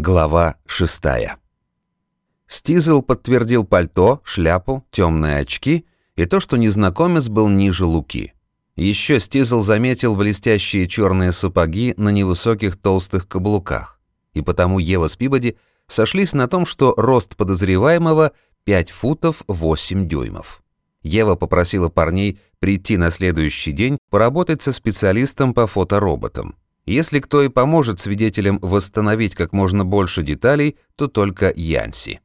Глава шестая. Стизел подтвердил пальто, шляпу, темные очки и то, что незнакомец был ниже Луки. Еще Стизел заметил блестящие черные сапоги на невысоких толстых каблуках, и потому Ева с Пибоди сошлись на том, что рост подозреваемого 5 футов 8 дюймов. Ева попросила парней прийти на следующий день поработать со специалистом по фотороботам. Если кто и поможет свидетелям восстановить как можно больше деталей, то только Янси.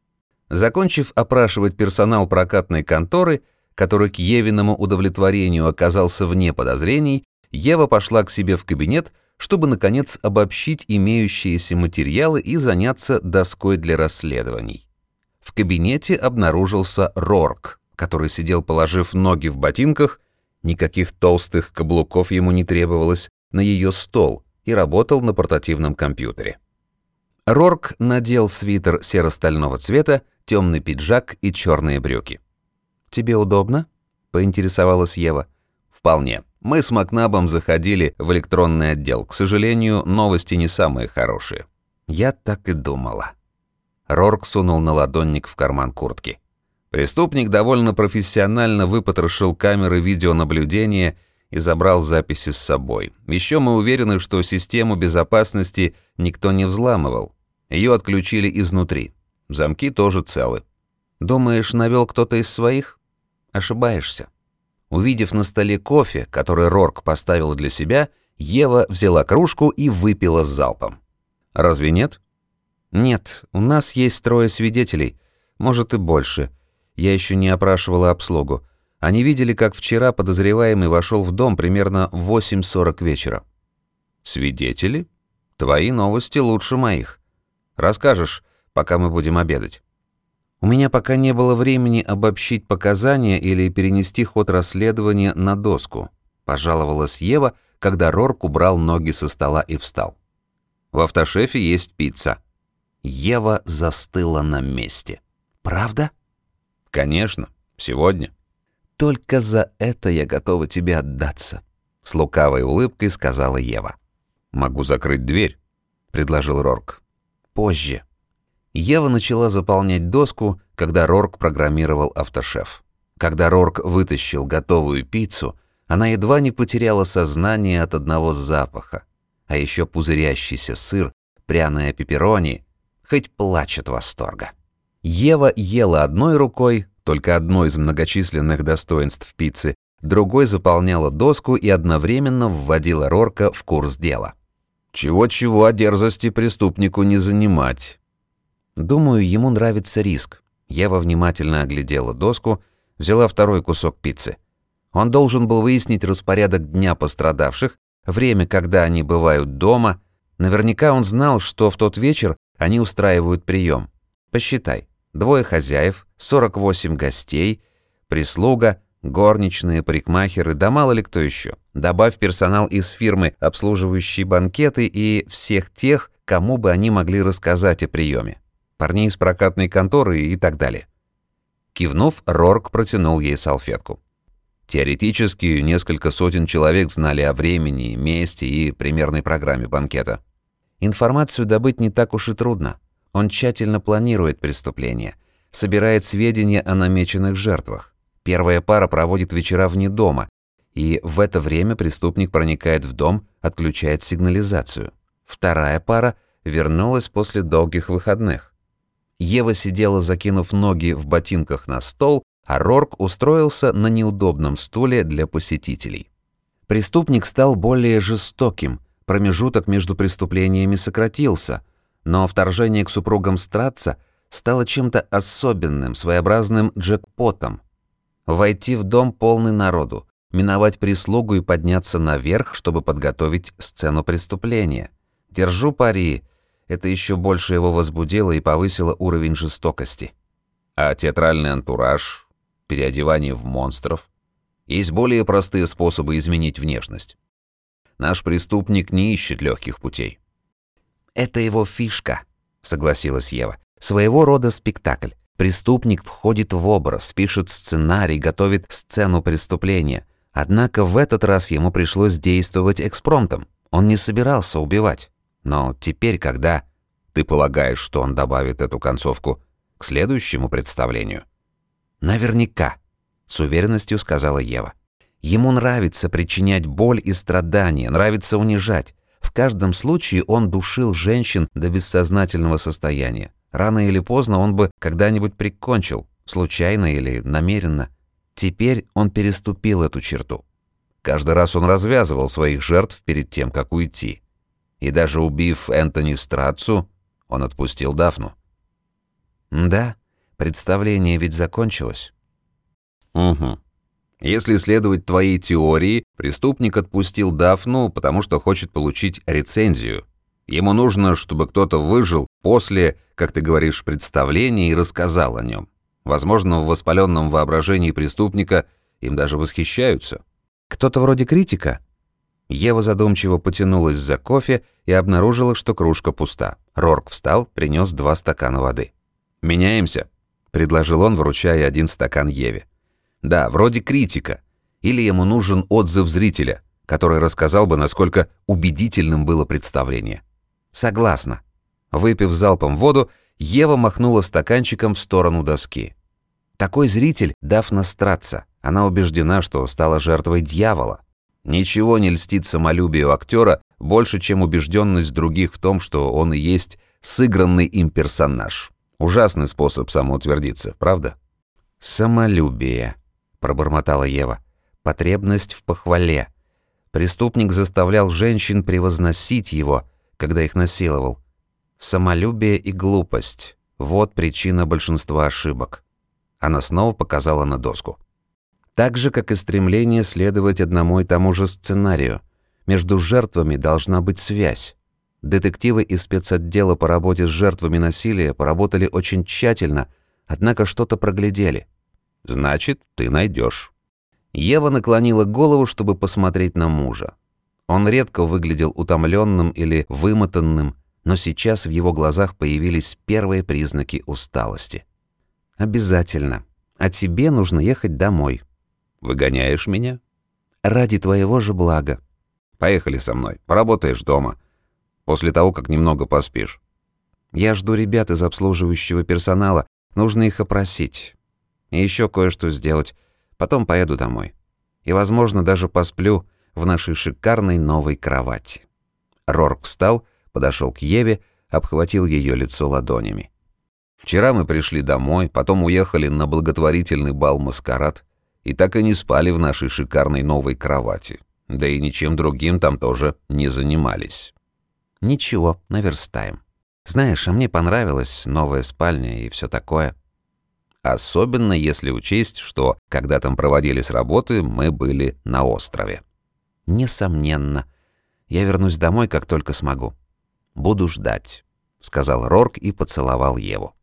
Закончив опрашивать персонал прокатной конторы, который к Евиному удовлетворению оказался вне подозрений, Ева пошла к себе в кабинет, чтобы, наконец, обобщить имеющиеся материалы и заняться доской для расследований. В кабинете обнаружился Рорк, который сидел, положив ноги в ботинках, никаких толстых каблуков ему не требовалось, на ее стол, и работал на портативном компьютере. Рорк надел свитер серо-стального цвета, темный пиджак и черные брюки. «Тебе удобно?» — поинтересовалась Ева. «Вполне. Мы с Макнабом заходили в электронный отдел. К сожалению, новости не самые хорошие». «Я так и думала». Рорк сунул наладонник в карман куртки. Преступник довольно профессионально выпотрошил камеры видеонаблюдения и забрал записи с собой. Еще мы уверены, что систему безопасности никто не взламывал. Ее отключили изнутри. Замки тоже целы. Думаешь, навел кто-то из своих? Ошибаешься. Увидев на столе кофе, который Рорк поставил для себя, Ева взяла кружку и выпила с залпом. Разве нет? Нет, у нас есть трое свидетелей, может и больше. Я еще не опрашивала обслугу. Они видели, как вчера подозреваемый вошел в дом примерно в 8.40 вечера. «Свидетели? Твои новости лучше моих. Расскажешь, пока мы будем обедать». У меня пока не было времени обобщить показания или перенести ход расследования на доску, пожаловалась Ева, когда Рорк убрал ноги со стола и встал. В автошефе есть пицца. Ева застыла на месте. Правда? Конечно, сегодня. Только за это я готова тебе отдаться», — с лукавой улыбкой сказала Ева. «Могу закрыть дверь», — предложил Рорк. «Позже». Ева начала заполнять доску, когда Рорк программировал автошеф. Когда Рорк вытащил готовую пиццу, она едва не потеряла сознание от одного запаха. А еще пузырящийся сыр, пряная пепперони, хоть плачь от восторга. Ева ела одной рукой, только одно из многочисленных достоинств пиццы, другой заполняла доску и одновременно вводила Рорка в курс дела. Чего-чего, а дерзости преступнику не занимать. Думаю, ему нравится риск. Ева внимательно оглядела доску, взяла второй кусок пиццы. Он должен был выяснить распорядок дня пострадавших, время, когда они бывают дома. Наверняка он знал, что в тот вечер они устраивают прием. Посчитай двое хозяев, 48 гостей, прислуга, горничные, парикмахеры, да мало ли кто еще. Добавь персонал из фирмы, обслуживающей банкеты, и всех тех, кому бы они могли рассказать о приеме. Парней из прокатной конторы и так далее. Кивнув, Рорк протянул ей салфетку. Теоретически, несколько сотен человек знали о времени, месте и примерной программе банкета. Информацию добыть не так уж и трудно. Он тщательно планирует преступление, собирает сведения о намеченных жертвах. Первая пара проводит вечера вне дома, и в это время преступник проникает в дом, отключает сигнализацию. Вторая пара вернулась после долгих выходных. Ева сидела, закинув ноги в ботинках на стол, а Рорк устроился на неудобном стуле для посетителей. Преступник стал более жестоким, промежуток между преступлениями сократился – но вторжение к супругам Стратца стало чем-то особенным, своеобразным джекпотом. Войти в дом полный народу, миновать прислугу и подняться наверх, чтобы подготовить сцену преступления. Держу пари, это еще больше его возбудило и повысило уровень жестокости. А театральный антураж, переодевание в монстров. Есть более простые способы изменить внешность. Наш преступник не ищет легких путей. «Это его фишка», — согласилась Ева. «Своего рода спектакль. Преступник входит в образ, пишет сценарий, готовит сцену преступления. Однако в этот раз ему пришлось действовать экспромтом. Он не собирался убивать. Но теперь, когда... Ты полагаешь, что он добавит эту концовку к следующему представлению? Наверняка, с уверенностью сказала Ева. Ему нравится причинять боль и страдания, нравится унижать. В каждом случае он душил женщин до бессознательного состояния. Рано или поздно он бы когда-нибудь прикончил, случайно или намеренно. Теперь он переступил эту черту. Каждый раз он развязывал своих жертв перед тем, как уйти. И даже убив Энтони Страцу, он отпустил Дафну. Да, представление ведь закончилось. Угу. Если следовать твоей теории, преступник отпустил Дафну, потому что хочет получить рецензию. Ему нужно, чтобы кто-то выжил после, как ты говоришь, представления и рассказал о нем. Возможно, в воспаленном воображении преступника им даже восхищаются. Кто-то вроде критика? Ева задумчиво потянулась за кофе и обнаружила, что кружка пуста. Рорк встал, принес два стакана воды. «Меняемся», — предложил он, вручая один стакан Еве. «Да, вроде критика. Или ему нужен отзыв зрителя, который рассказал бы, насколько убедительным было представление». «Согласна». Выпив залпом воду, Ева махнула стаканчиком в сторону доски. Такой зритель — Дафна Стратца. Она убеждена, что стала жертвой дьявола. Ничего не льстит самолюбию актера больше, чем убежденность других в том, что он и есть сыгранный им персонаж. Ужасный способ самоутвердиться, правда? «Самолюбие», — пробормотала Ева. «Потребность в похвале. Преступник заставлял женщин превозносить его, когда их насиловал. Самолюбие и глупость — вот причина большинства ошибок». Она снова показала на доску. Так же, как и стремление следовать одному и тому же сценарию. Между жертвами должна быть связь. Детективы из спецотдела по работе с жертвами насилия поработали очень тщательно, однако что-то проглядели. «Значит, ты найдешь. Ева наклонила голову, чтобы посмотреть на мужа. Он редко выглядел утомленным или вымотанным, но сейчас в его глазах появились первые признаки усталости. «Обязательно. А тебе нужно ехать домой», Выгоняешь меня? Ради твоего же блага. Поехали со мной. Поработаешь дома. После того, как немного поспишь. Я жду ребят из обслуживающего персонала. Нужно их опросить. И еще кое-что сделать. Потом поеду домой. И, возможно, даже посплю в нашей шикарной новой кровати. Рорк встал, подошел к Еве, обхватил ее лицо ладонями. Вчера мы пришли домой, потом уехали на благотворительный бал-маскарад и так и не спали в нашей шикарной новой кровати. Да и ничем другим там тоже не занимались. Ничего, наверстаем. Знаешь, а мне понравилась новая спальня и все такое. Особенно если учесть, что, когда там проводились работы, мы были на острове. Несомненно. Я вернусь домой, как только смогу. Буду ждать, сказал Рорк и поцеловал Еву.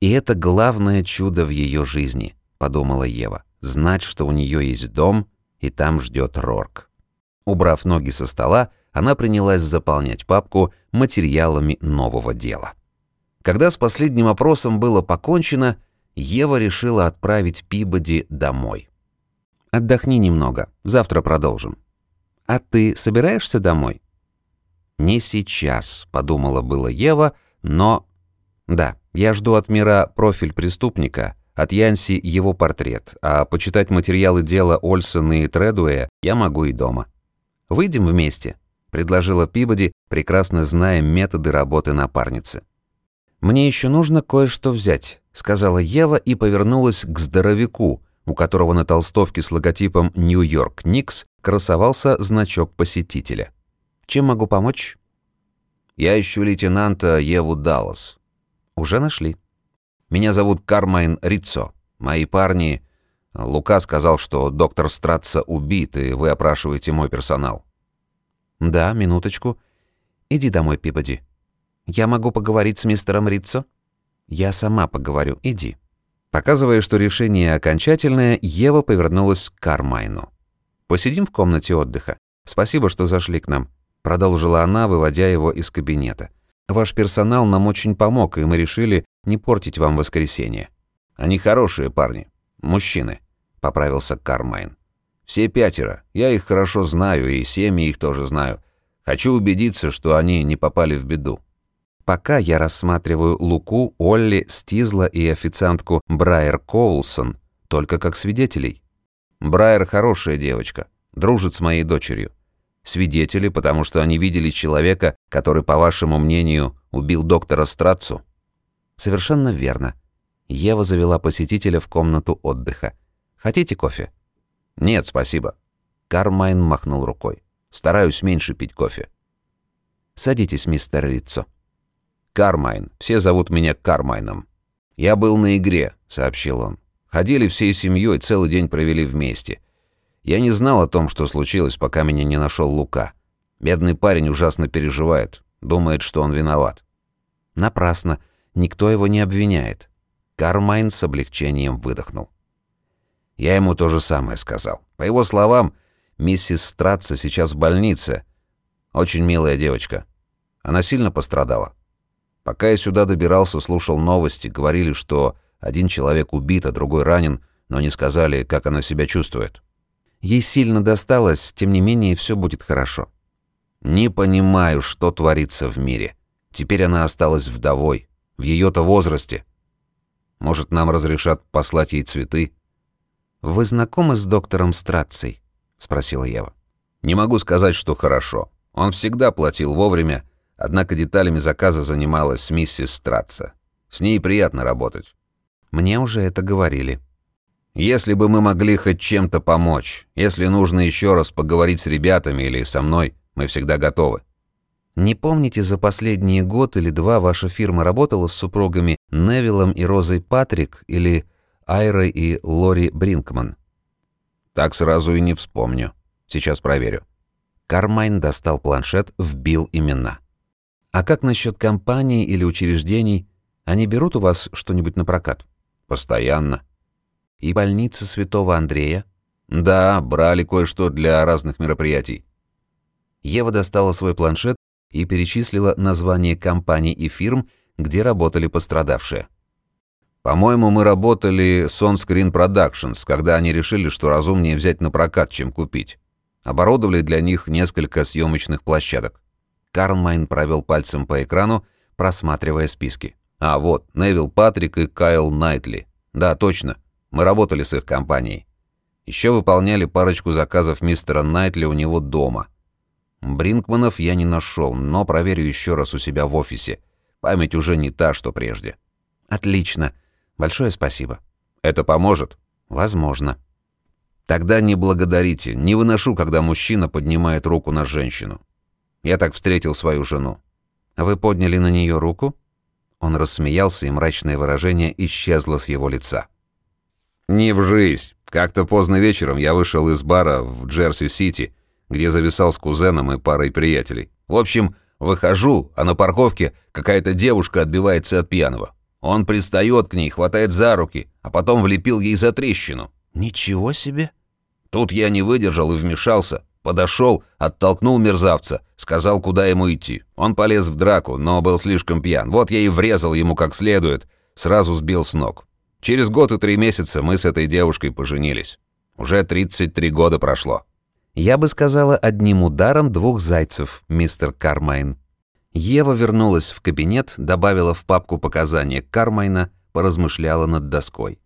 И это главное чудо в ее жизни, подумала Ева знать, что у нее есть дом, и там ждет Рорк. Убрав ноги со стола, она принялась заполнять папку материалами нового дела. Когда с последним опросом было покончено, Ева решила отправить Пибоди домой. «Отдохни немного, завтра продолжим». «А ты собираешься домой?» «Не сейчас», — подумала было Ева, но... «Да, я жду от мира профиль преступника», от Янси его портрет, а почитать материалы дела Ольсона и Тредуэ я могу и дома. «Выйдем вместе», — предложила Пибоди, прекрасно зная методы работы напарницы. «Мне еще нужно кое-что взять», — сказала Ева и повернулась к здоровяку, у которого на толстовке с логотипом «Нью-Йорк Никс» красовался значок посетителя. «Чем могу помочь?» «Я ищу лейтенанта Еву Даллас». «Уже нашли». Меня зовут Кармайн Риццо. Мои парни... Лука сказал, что доктор Стратца убит, и вы опрашиваете мой персонал. Да, минуточку. Иди домой, Пибоди. Я могу поговорить с мистером Риццо? Я сама поговорю, иди. Показывая, что решение окончательное, Ева повернулась к Кармайну. «Посидим в комнате отдыха. Спасибо, что зашли к нам», — продолжила она, выводя его из кабинета. «Ваш персонал нам очень помог, и мы решили, не портить вам воскресенье. Они хорошие парни. Мужчины», — поправился Кармайн. «Все пятеро. Я их хорошо знаю, и семьи их тоже знаю. Хочу убедиться, что они не попали в беду». Пока я рассматриваю Луку, Олли, Стизла и официантку Брайер Коулсон только как свидетелей. Брайер хорошая девочка, дружит с моей дочерью. Свидетели, потому что они видели человека, который, по вашему мнению, убил доктора Страцу? Совершенно верно. Ева завела посетителя в комнату отдыха. Хотите кофе? Нет, спасибо. Кармайн махнул рукой. Стараюсь меньше пить кофе. Садитесь, мистер Риццо. «Кармайн. Все зовут меня Кармайном». «Я был на игре», — сообщил он. «Ходили всей семьей, целый день провели вместе. Я не знал о том, что случилось, пока меня не нашел Лука. Бедный парень ужасно переживает, думает, что он виноват». «Напрасно. Никто его не обвиняет». Кармайн с облегчением выдохнул. Я ему то же самое сказал. По его словам, миссис Стратца сейчас в больнице. Очень милая девочка. Она сильно пострадала. Пока я сюда добирался, слушал новости, говорили, что один человек убит, а другой ранен, но не сказали, как она себя чувствует. Ей сильно досталось, тем не менее, все будет хорошо. Не понимаю, что творится в мире. Теперь она осталась вдовой, в ее-то возрасте. Может, нам разрешат послать ей цветы? «Вы знакомы с доктором Страцей?» — спросила Ева. «Не могу сказать, что хорошо. Он всегда платил вовремя, Однако деталями заказа занималась миссис Стратца. С ней приятно работать. Мне уже это говорили. Если бы мы могли хоть чем-то помочь, если нужно еще раз поговорить с ребятами или со мной, мы всегда готовы. Не помните, за последние год или два ваша фирма работала с супругами Невиллом и Розой Патрик или Айрой и Лори Бринкман? Так сразу и не вспомню. Сейчас проверю. Кармайн достал планшет, вбил имена. А как насчет компаний или учреждений? Они берут у вас что-нибудь на прокат? Постоянно. И больница Святого Андрея? Да, брали кое-что для разных мероприятий. Ева достала свой планшет и перечислила названия компаний и фирм, где работали пострадавшие. По-моему, мы работали с On Screen Productions, когда они решили, что разумнее взять на прокат, чем купить. Оборудовали для них несколько съемочных площадок. Карлмайн провел пальцем по экрану, просматривая списки. «А, вот, Невил Патрик и Кайл Найтли. Да, точно. Мы работали с их компанией. Еще выполняли парочку заказов мистера Найтли у него дома. Бринкманов я не нашел, но проверю еще раз у себя в офисе. Память уже не та, что прежде». «Отлично. Большое спасибо». «Это поможет?» «Возможно». «Тогда не благодарите. Не выношу, когда мужчина поднимает руку на женщину. Я так встретил свою жену. Вы подняли на нее руку? Он рассмеялся, и мрачное выражение исчезло с его лица. Не в жизнь. Как-то поздно вечером я вышел из бара в Джерси-Сити, где зависал с кузеном и парой приятелей. В общем, выхожу, а на парковке какая-то девушка отбивается от пьяного. Он пристает к ней, хватает за руки, а потом влепил ей за трещину. Ничего себе! Тут я не выдержал и вмешался. Подошел, оттолкнул мерзавца, сказал, куда ему идти. Он полез в драку, но был слишком пьян. Вот я и врезал ему как следует, сразу сбил с ног. Через год и три месяца мы с этой девушкой поженились. Уже 33 года прошло. Я бы сказала одним ударом двух зайцев, мистер Кармайн. Ева вернулась в кабинет, добавила в папку показания Кармайна, поразмышляла над доской.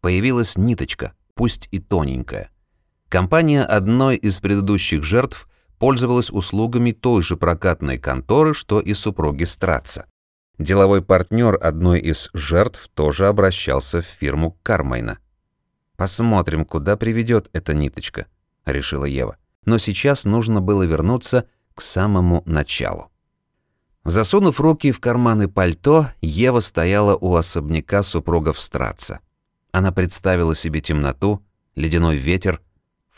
Появилась ниточка, пусть и тоненькая. Компания одной из предыдущих жертв пользовалась услугами той же прокатной конторы, что и супруги Страца. Деловой партнер одной из жертв тоже обращался в фирму Кармайна. «Посмотрим, куда приведет эта ниточка», — решила Ева. Но сейчас нужно было вернуться к самому началу. Засунув руки в карманы пальто, Ева стояла у особняка супругов Страца. Она представила себе темноту, ледяной ветер,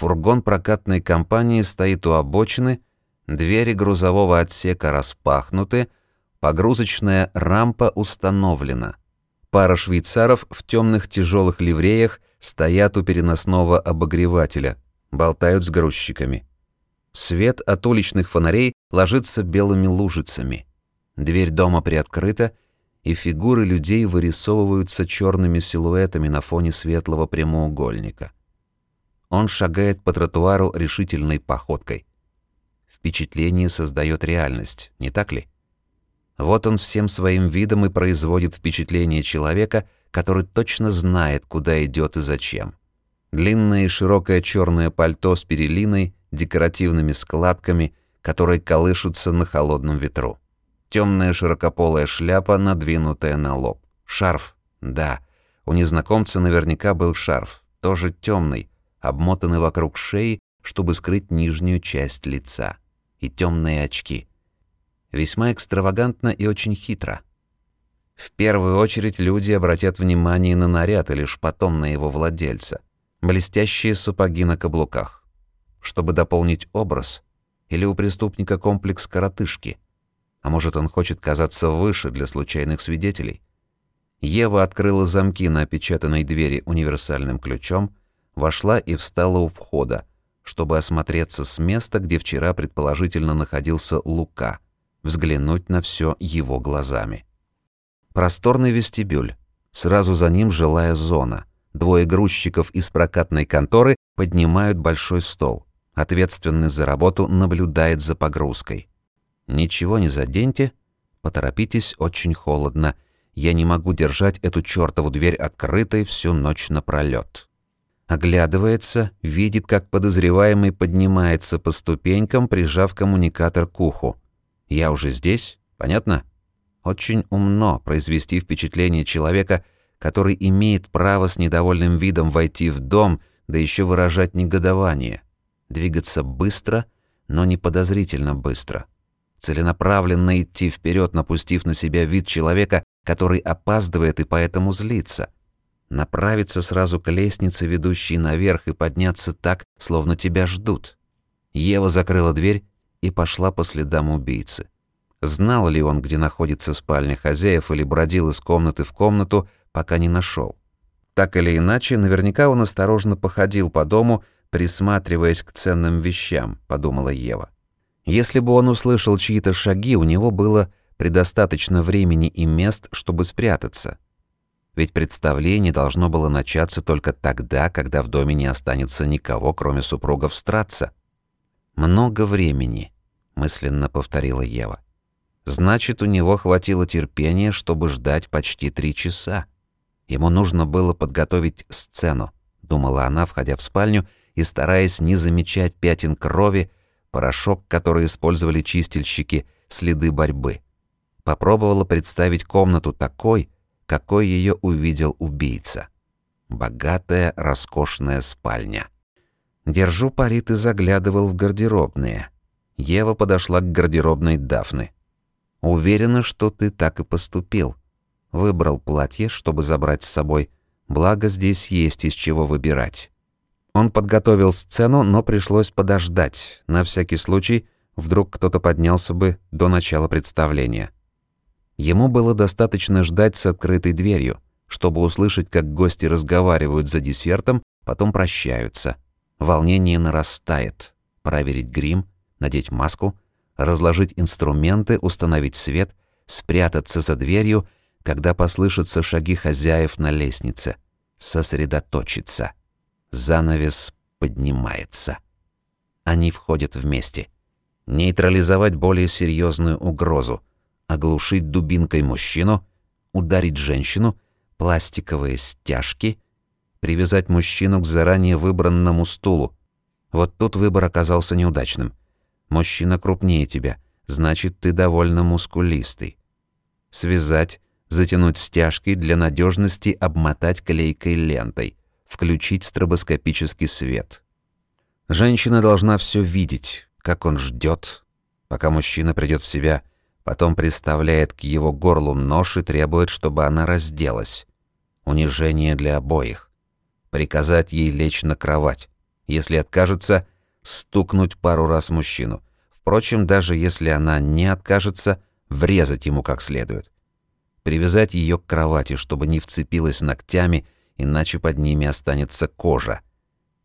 Фургон прокатной компании стоит у обочины, двери грузового отсека распахнуты, погрузочная рампа установлена. Пара швейцаров в темных тяжелых ливреях стоят у переносного обогревателя, болтают с грузчиками. Свет от уличных фонарей ложится белыми лужицами. Дверь дома приоткрыта, и фигуры людей вырисовываются черными силуэтами на фоне светлого прямоугольника. Он шагает по тротуару решительной походкой. Впечатление создает реальность, не так ли? Вот он всем своим видом и производит впечатление человека, который точно знает, куда идет и зачем. Длинное и широкое черное пальто с перелиной, декоративными складками, которые колышутся на холодном ветру. Темная широкополая шляпа, надвинутая на лоб. Шарф, да, у незнакомца наверняка был шарф, тоже темный, обмотанный вокруг шеи, чтобы скрыть нижнюю часть лица. И темные очки. Весьма экстравагантно и очень хитро. В первую очередь люди обратят внимание на наряд и лишь потом на его владельца. Блестящие сапоги на каблуках. Чтобы дополнить образ, или у преступника комплекс коротышки. А может, он хочет казаться выше для случайных свидетелей? Ева открыла замки на опечатанной двери универсальным ключом, вошла и встала у входа, чтобы осмотреться с места, где вчера предположительно находился Лука, взглянуть на все его глазами. Просторный вестибюль, сразу за ним жилая зона. Двое грузчиков из прокатной конторы поднимают большой стол. Ответственный за работу наблюдает за погрузкой. «Ничего не заденьте, поторопитесь, очень холодно», я не могу держать эту чертову дверь открытой всю ночь напролёт. Оглядывается, видит, как подозреваемый поднимается по ступенькам, прижав коммуникатор к уху. «Я уже здесь? Понятно?» Очень умно произвести впечатление человека, который имеет право с недовольным видом войти в дом, да еще выражать негодование. Двигаться быстро, но не подозрительно быстро. Целенаправленно идти вперед, напустив на себя вид человека, который опаздывает и поэтому злится. Направиться сразу к лестнице, ведущей наверх, и подняться так, словно тебя ждут. Ева закрыла дверь и пошла по следам убийцы. Знал ли он, где находится спальня хозяев, или бродил из комнаты в комнату, пока не нашел. Так или иначе, наверняка он осторожно походил по дому, присматриваясь к ценным вещам, подумала Ева. Если бы он услышал чьи-то шаги, у него было предостаточно времени и мест, чтобы спрятаться. Ведь представление должно было начаться только тогда, когда в доме не останется никого, кроме супругов Стратца. «Много времени», — мысленно повторила Ева. «Значит, у него хватило терпения, чтобы ждать почти три часа. Ему нужно было подготовить сцену», — думала она, входя в спальню и стараясь не замечать пятен крови, порошок, который использовали чистильщики, следы борьбы попробовала представить комнату такой, какой ее увидел убийца. Богатая, роскошная спальня. Держу парит и заглядывал в гардеробные. Ева подошла к гардеробной Дафны. «Уверена, что ты так и поступил. Выбрал платье, чтобы забрать с собой. Благо, здесь есть из чего выбирать». Он подготовил сцену, но пришлось подождать. На всякий случай, вдруг кто-то поднялся бы до начала представления. Ему было достаточно ждать с открытой дверью, чтобы услышать, как гости разговаривают за десертом, потом прощаются. Волнение нарастает. Проверить грим, надеть маску, разложить инструменты, установить свет, спрятаться за дверью, когда послышатся шаги хозяев на лестнице. Сосредоточиться. Занавес поднимается. Они входят вместе. Нейтрализовать более серьезную угрозу – оглушить дубинкой мужчину, ударить женщину, пластиковые стяжки, привязать мужчину к заранее выбранному стулу. Вот тут выбор оказался неудачным. Мужчина крупнее тебя, значит, ты довольно мускулистый. Связать, затянуть стяжки, для надежности обмотать клейкой лентой, включить стробоскопический свет. Женщина должна все видеть, как он ждет, пока мужчина придет в себя, Потом приставляет к его горлу нож и требует, чтобы она разделась. Унижение для обоих. Приказать ей лечь на кровать. Если откажется, стукнуть пару раз мужчину. Впрочем, даже если она не откажется, врезать ему как следует. Привязать ее к кровати, чтобы не вцепилась ногтями, иначе под ними останется кожа.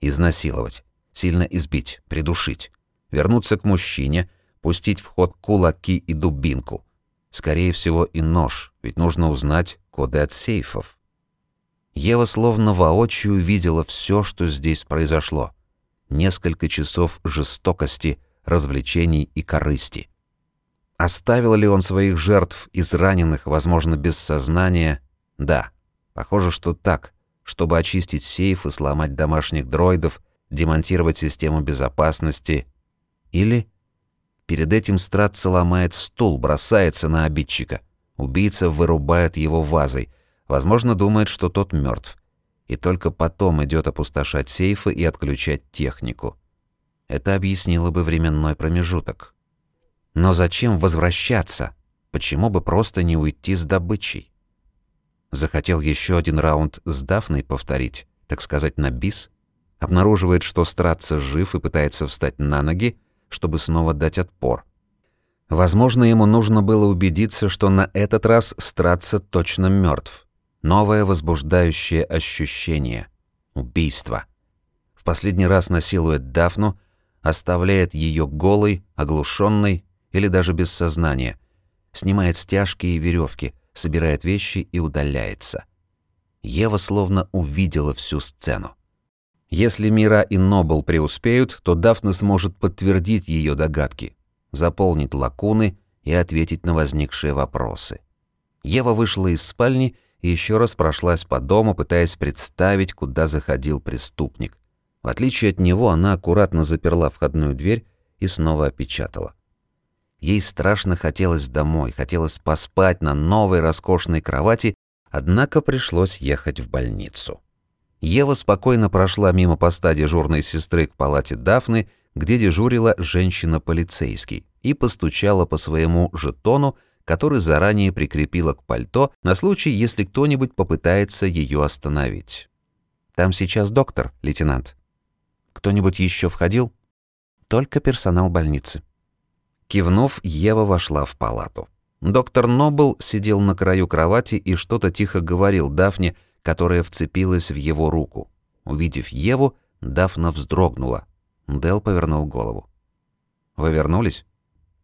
Изнасиловать, сильно избить, придушить. Вернуться к мужчине, пустить в ход кулаки и дубинку. Скорее всего и нож, ведь нужно узнать коды от сейфов. Ева словно воочию видела все, что здесь произошло. Несколько часов жестокости, развлечений и корысти. Оставил ли он своих жертв израненных, возможно, без сознания? Да, похоже, что так, чтобы очистить сейф и сломать домашних дроидов, демонтировать систему безопасности. Или перед этим Стратца ломает стул, бросается на обидчика. Убийца вырубает его вазой. Возможно, думает, что тот мертв. И только потом идет опустошать сейфы и отключать технику. Это объяснило бы временной промежуток. Но зачем возвращаться? Почему бы просто не уйти с добычей? Захотел еще один раунд с Дафной повторить, так сказать, на бис? Обнаруживает, что Стратца жив и пытается встать на ноги, чтобы снова дать отпор. Возможно, ему нужно было убедиться, что на этот раз Стратца точно мертв. Новое возбуждающее ощущение. Убийство. В последний раз насилует Дафну, оставляет ее голой, оглушенной или даже без сознания, снимает стяжки и веревки, собирает вещи и удаляется. Ева словно увидела всю сцену. Если Мира и Нобл преуспеют, то Дафна сможет подтвердить ее догадки, заполнить лакуны и ответить на возникшие вопросы. Ева вышла из спальни и еще раз прошлась по дому, пытаясь представить, куда заходил преступник. В отличие от него, она аккуратно заперла входную дверь и снова опечатала. Ей страшно хотелось домой, хотелось поспать на новой роскошной кровати, однако пришлось ехать в больницу. Ева спокойно прошла мимо поста дежурной сестры к палате Дафны, где дежурила женщина-полицейский, и постучала по своему жетону, который заранее прикрепила к пальто на случай, если кто-нибудь попытается ее остановить. «Там сейчас доктор, лейтенант». «Кто-нибудь еще входил?» «Только персонал больницы». Кивнув, Ева вошла в палату. Доктор Нобл сидел на краю кровати и что-то тихо говорил Дафне, которая вцепилась в его руку. Увидев Еву, Дафна вздрогнула. Дел повернул голову. «Вы вернулись?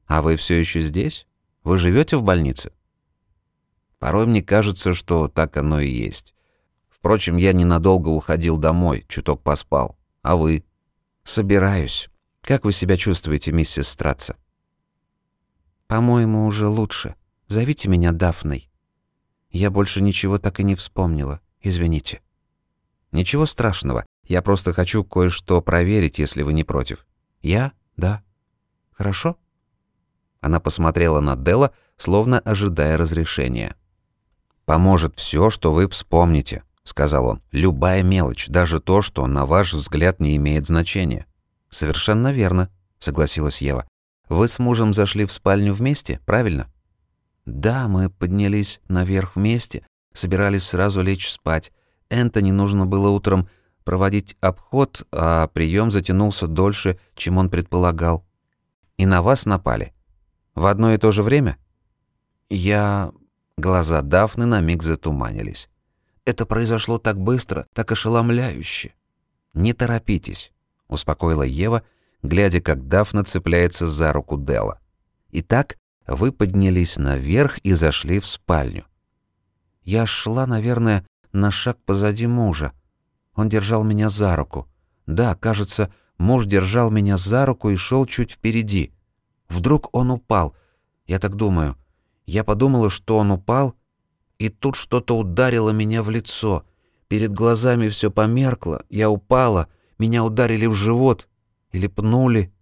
А вы все еще здесь? Вы живете в больнице?» Порой мне кажется, что так оно и есть. Впрочем, я ненадолго уходил домой, чуток поспал. А вы? Собираюсь. Как вы себя чувствуете, миссис Стратца? «По-моему, уже лучше. Зовите меня Дафной». Я больше ничего так и не вспомнила. Извините. Ничего страшного. Я просто хочу кое-что проверить, если вы не против. Я? Да. Хорошо? Она посмотрела на Дела, словно ожидая разрешения. Поможет все, что вы вспомните, сказал он. Любая мелочь, даже то, что на ваш взгляд не имеет значения. Совершенно верно, согласилась Ева. Вы с мужем зашли в спальню вместе, правильно? Да, мы поднялись наверх вместе, собирались сразу лечь спать. Энтони нужно было утром проводить обход, а прием затянулся дольше, чем он предполагал. И на вас напали. В одно и то же время? Я... Глаза Дафны на миг затуманились. Это произошло так быстро, так ошеломляюще. Не торопитесь, успокоила Ева, глядя, как Дафна цепляется за руку Дела. Итак, вы поднялись наверх и зашли в спальню. Я шла, наверное, на шаг позади мужа. Он держал меня за руку. Да, кажется, муж держал меня за руку и шел чуть впереди. Вдруг он упал. Я так думаю. Я подумала, что он упал, и тут что-то ударило меня в лицо. Перед глазами все померкло, я упала, меня ударили в живот, или пнули?»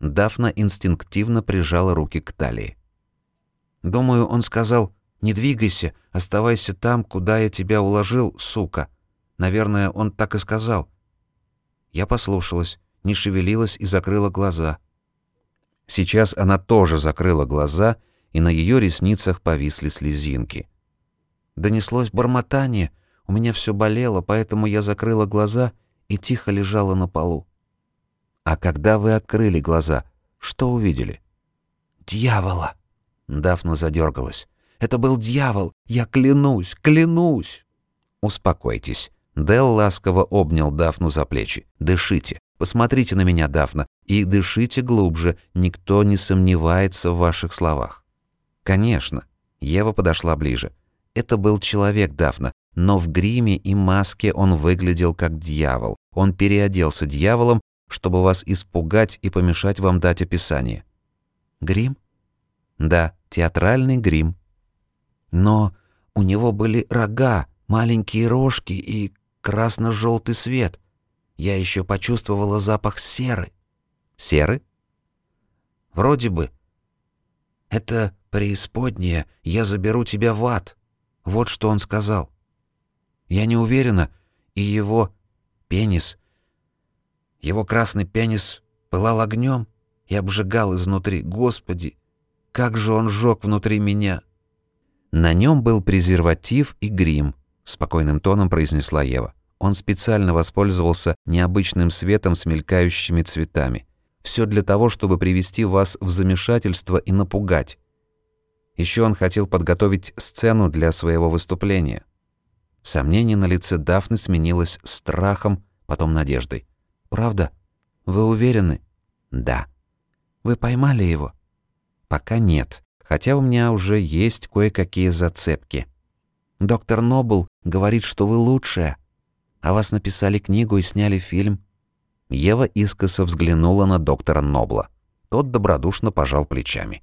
Дафна инстинктивно прижала руки к талии. «Думаю, он сказал, не двигайся, оставайся там, куда я тебя уложил, сука. Наверное, он так и сказал». Я послушалась, не шевелилась и закрыла глаза. Сейчас она тоже закрыла глаза, и на ее ресницах повисли слезинки. Донеслось бормотание, у меня все болело, поэтому я закрыла глаза и тихо лежала на полу. А когда вы открыли глаза, что увидели? Дьявола. Дафна задергалась. Это был дьявол. Я клянусь, клянусь. Успокойтесь. Дел ласково обнял Дафну за плечи. Дышите. Посмотрите на меня, Дафна, и дышите глубже. Никто не сомневается в ваших словах. Конечно. Ева подошла ближе. Это был человек Дафна, но в гриме и маске он выглядел как дьявол. Он переоделся дьяволом чтобы вас испугать и помешать вам дать описание. Грим? Да, театральный грим. Но у него были рога, маленькие рожки и красно-желтый свет. Я еще почувствовала запах серы. Серы? Вроде бы. Это преисподняя, я заберу тебя в ад. Вот что он сказал. Я не уверена, и его пенис, его красный пенис пылал огнем и обжигал изнутри. Господи, как же он жёг внутри меня. На нем был презерватив и грим, спокойным тоном произнесла Ева. Он специально воспользовался необычным светом с мелькающими цветами. Все для того, чтобы привести вас в замешательство и напугать. Еще он хотел подготовить сцену для своего выступления. Сомнение на лице Дафны сменилось страхом, потом надеждой. «Правда? Вы уверены?» «Да». «Вы поймали его?» «Пока нет, хотя у меня уже есть кое-какие зацепки». «Доктор Нобл говорит, что вы лучшая. А вас написали книгу и сняли фильм». Ева искоса взглянула на доктора Нобла. Тот добродушно пожал плечами.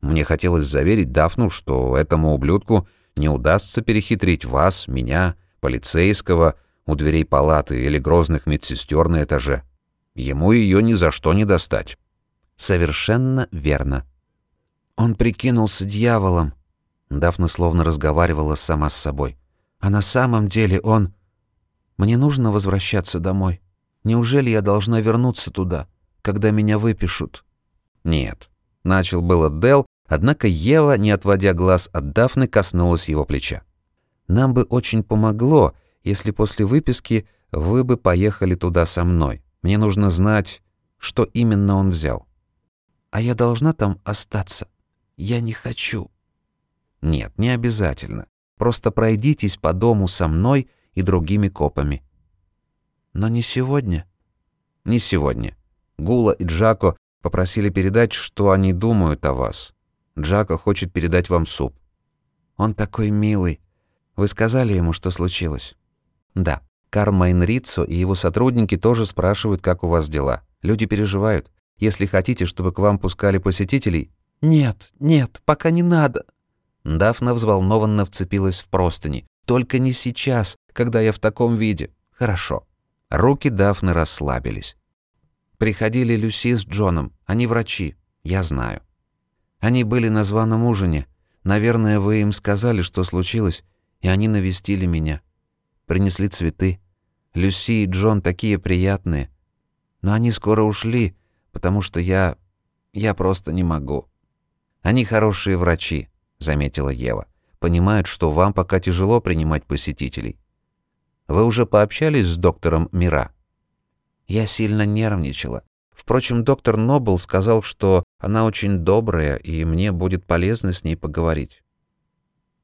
Мне хотелось заверить Дафну, что этому ублюдку не удастся перехитрить вас, меня, полицейского, у дверей палаты или грозных медсестер на этаже. Ему ее ни за что не достать. Совершенно верно. Он прикинулся дьяволом. Дафна словно разговаривала сама с собой. А на самом деле он... Мне нужно возвращаться домой. Неужели я должна вернуться туда, когда меня выпишут? Нет. Начал было Дел, Однако Ева, не отводя глаз от Дафны, коснулась его плеча. «Нам бы очень помогло, если после выписки вы бы поехали туда со мной. Мне нужно знать, что именно он взял». «А я должна там остаться? Я не хочу». «Нет, не обязательно. Просто пройдитесь по дому со мной и другими копами». «Но не сегодня». «Не сегодня. Гула и Джако попросили передать, что они думают о вас. Джако хочет передать вам суп». «Он такой милый. Вы сказали ему, что случилось?» «Да. Кармайн Риццо и его сотрудники тоже спрашивают, как у вас дела. Люди переживают. Если хотите, чтобы к вам пускали посетителей...» «Нет, нет, пока не надо». Дафна взволнованно вцепилась в простыни. «Только не сейчас, когда я в таком виде. Хорошо». Руки Дафны расслабились. «Приходили Люси с Джоном. Они врачи. Я знаю. Они были на званом ужине. Наверное, вы им сказали, что случилось, и они навестили меня. Принесли цветы. Люси и Джон такие приятные. Но они скоро ушли, потому что я... я просто не могу. Они хорошие врачи, заметила Ева. Понимают, что вам пока тяжело принимать посетителей. Вы уже пообщались с доктором Мира? Я сильно нервничала. Впрочем, доктор Нобл сказал, что она очень добрая, и мне будет полезно с ней поговорить.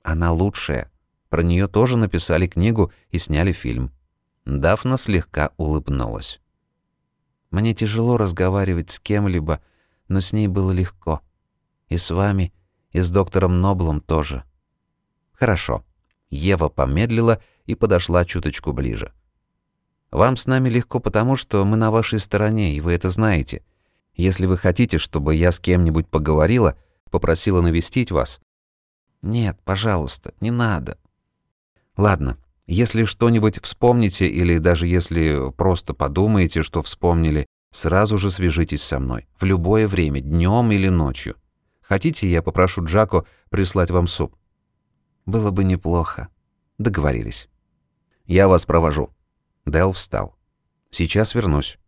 Она лучшая. Про нее тоже написали книгу и сняли фильм. Дафна слегка улыбнулась. Мне тяжело разговаривать с кем-либо, но с ней было легко. И с вами, и с доктором Ноблом тоже. Хорошо. Ева помедлила и подошла чуточку ближе. Вам с нами легко потому, что мы на вашей стороне, и вы это знаете. Если вы хотите, чтобы я с кем-нибудь поговорила, попросила навестить вас. Нет, пожалуйста, не надо. Ладно, если что-нибудь вспомните или даже если просто подумаете, что вспомнили, сразу же свяжитесь со мной. В любое время, днем или ночью. Хотите, я попрошу Джако прислать вам суп? Было бы неплохо. Договорились. Я вас провожу. Дел встал. «Сейчас вернусь».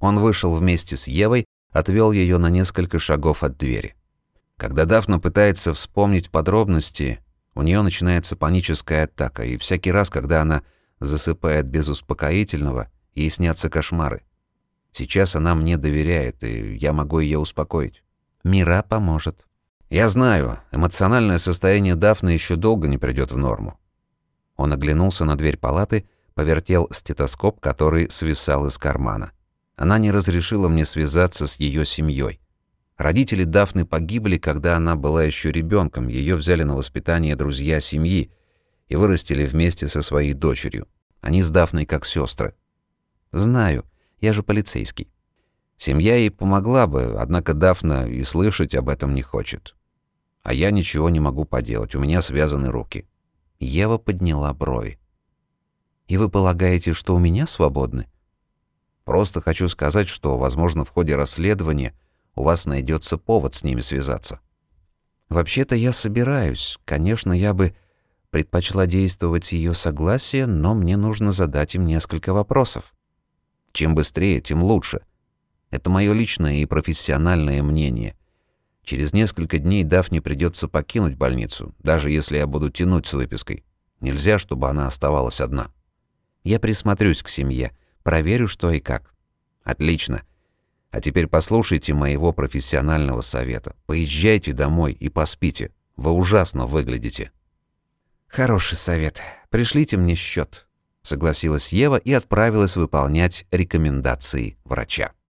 Он вышел вместе с Евой, отвел ее на несколько шагов от двери. Когда Дафна пытается вспомнить подробности, у нее начинается паническая атака, и всякий раз, когда она засыпает без успокоительного, ей снятся кошмары. Сейчас она мне доверяет, и я могу ее успокоить. Мира поможет. Я знаю, эмоциональное состояние Дафны еще долго не придет в норму. Он оглянулся на дверь палаты повертел стетоскоп, который свисал из кармана. Она не разрешила мне связаться с ее семьей. Родители Дафны погибли, когда она была еще ребенком. Ее взяли на воспитание друзья семьи и вырастили вместе со своей дочерью. Они с Дафной как сестры. Знаю, я же полицейский. Семья ей помогла бы, однако Дафна и слышать об этом не хочет. А я ничего не могу поделать, у меня связаны руки. Ева подняла брови. «И вы полагаете, что у меня свободны?» «Просто хочу сказать, что, возможно, в ходе расследования у вас найдется повод с ними связаться». «Вообще-то я собираюсь. Конечно, я бы предпочла действовать ее согласие, но мне нужно задать им несколько вопросов. Чем быстрее, тем лучше. Это мое личное и профессиональное мнение. Через несколько дней Дафне придется покинуть больницу, даже если я буду тянуть с выпиской. Нельзя, чтобы она оставалась одна. Я присмотрюсь к семье, проверю, что и как. Отлично. А теперь послушайте моего профессионального совета. Поезжайте домой и поспите. Вы ужасно выглядите. Хороший совет. Пришлите мне счет согласилась Ева и отправилась выполнять рекомендации врача.